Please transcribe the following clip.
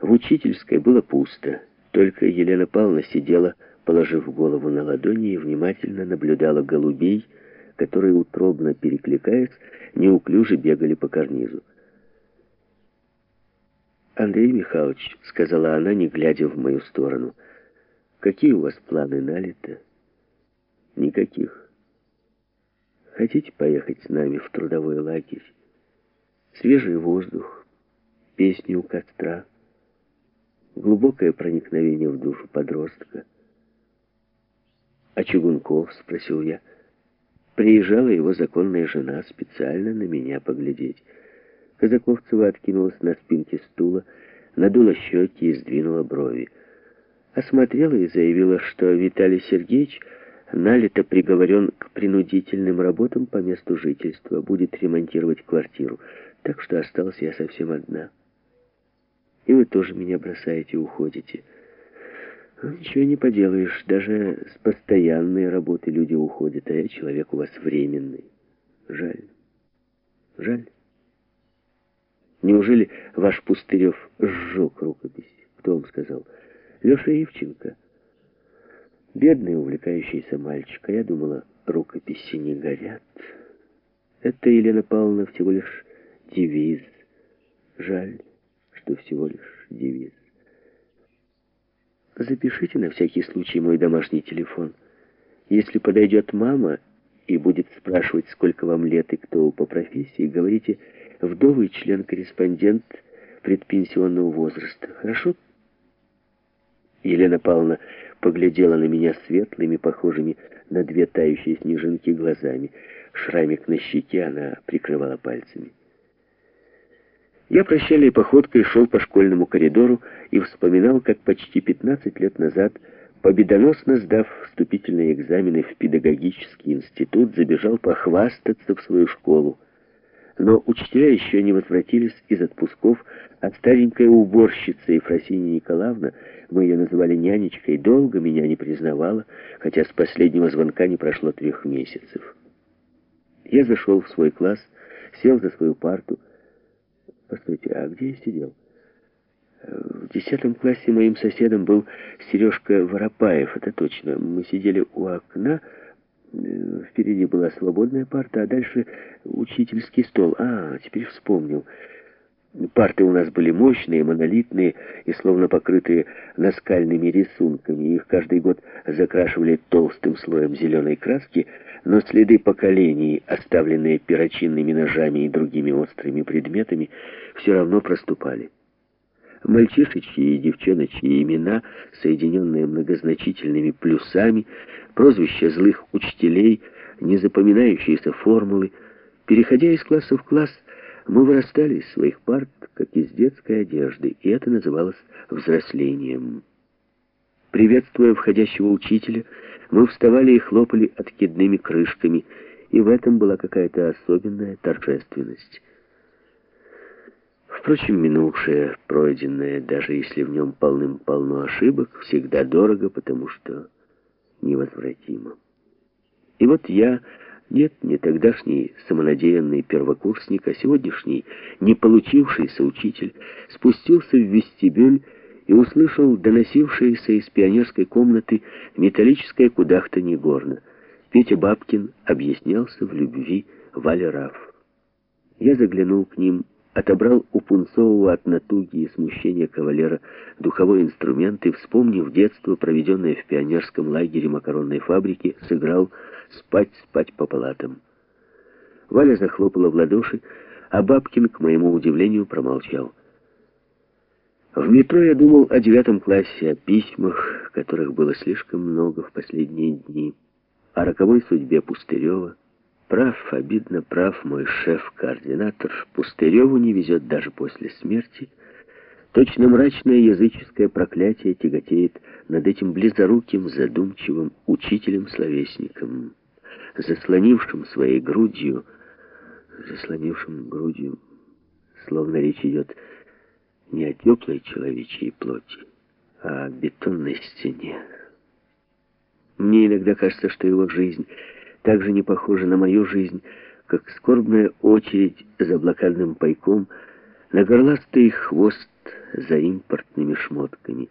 В учительской было пусто. Только Елена Павловна сидела, положив голову на ладони, и внимательно наблюдала голубей, которые, утробно перекликаясь, неуклюже бегали по карнизу. «Андрей Михайлович», — сказала она, не глядя в мою сторону, — «какие у вас планы на лето?» «Никаких. Хотите поехать с нами в трудовой лагерь? Свежий воздух, песни у костра, глубокое проникновение в душу подростка». «А Чугунков?» — спросил я. Приезжала его законная жена специально на меня поглядеть. Казаковцева откинулась на спинке стула, надула щеки и сдвинула брови. Осмотрела и заявила, что Виталий Сергеевич налито приговорен к принудительным работам по месту жительства, будет ремонтировать квартиру, так что осталась я совсем одна. И вы тоже меня бросаете уходите. Ну, ничего не поделаешь, даже с постоянной работы люди уходят, а я человек у вас временный. Жаль. Жаль. Неужели ваш Пустырев сжег рукопись? Кто вам сказал? Леша Ивченко. Бедный увлекающийся мальчик. А я думала, рукописи не горят. Это, Елена Павловна, всего лишь девиз. Жаль, что всего лишь девиз. Запишите на всякий случай мой домашний телефон. Если подойдет мама и будет спрашивать, сколько вам лет и кто по профессии, говорите вдовый член-корреспондент предпенсионного возраста. Хорошо? Елена Павловна поглядела на меня светлыми, похожими на две тающие снежинки глазами. Шрамик на щеке она прикрывала пальцами. Я прощальной походкой шел по школьному коридору и вспоминал, как почти 15 лет назад, победоносно сдав вступительные экзамены в педагогический институт, забежал похвастаться в свою школу но учителя еще не возвратились из отпусков, а старенькая уборщица Ефросинья Николаевна, мы ее называли нянечкой, долго меня не признавала, хотя с последнего звонка не прошло трех месяцев. Я зашел в свой класс, сел за свою парту. Постойте, а где я сидел? В десятом классе моим соседом был Сережка Воропаев, это точно. Мы сидели у окна, Э, впереди была свободная парта, а дальше учительский стол. А, теперь вспомнил. Парты у нас были мощные, монолитные и словно покрытые наскальными рисунками. Их каждый год закрашивали толстым слоем зеленой краски, но следы поколений, оставленные перочинными ножами и другими острыми предметами, все равно проступали. Мальчишечьи и девчоночьи имена, соединенные многозначительными плюсами, прозвища злых учителей, незапоминающиеся формулы. Переходя из класса в класс, мы вырастали из своих парт, как из детской одежды, и это называлось взрослением. Приветствуя входящего учителя, мы вставали и хлопали откидными крышками, и в этом была какая-то особенная торжественность. Впрочем, минувшее, пройденное, даже если в нем полным-полно ошибок, всегда дорого, потому что невозвратимо. И вот я, нет, не тогдашний самонадеянный первокурсник, а сегодняшний не получившийся учитель, спустился в вестибюль и услышал доносившееся из пионерской комнаты металлическое кудахтанье горна. Петя Бабкин объяснялся в любви Валя Раф. Я заглянул к ним отобрал у Пунцового от натуги и смущения кавалера духовой инструмент и, вспомнив детство, проведенное в пионерском лагере макаронной фабрики, сыграл «Спать, спать по палатам». Валя захлопала в ладоши, а Бабкин, к моему удивлению, промолчал. В метро я думал о девятом классе, о письмах, которых было слишком много в последние дни, о роковой судьбе Пустырева, Прав, обидно прав мой шеф-координатор. Пустыреву не везет даже после смерти. Точно мрачное языческое проклятие тяготеет над этим близоруким, задумчивым учителем-словесником, заслонившим своей грудью, заслонившим грудью, словно речь идет не о теплой человечьей плоти, а о бетонной стене. Мне иногда кажется, что его жизнь — так же не похожа на мою жизнь, как скорбная очередь за блокадным пайком, на горластый хвост за импортными шмотками.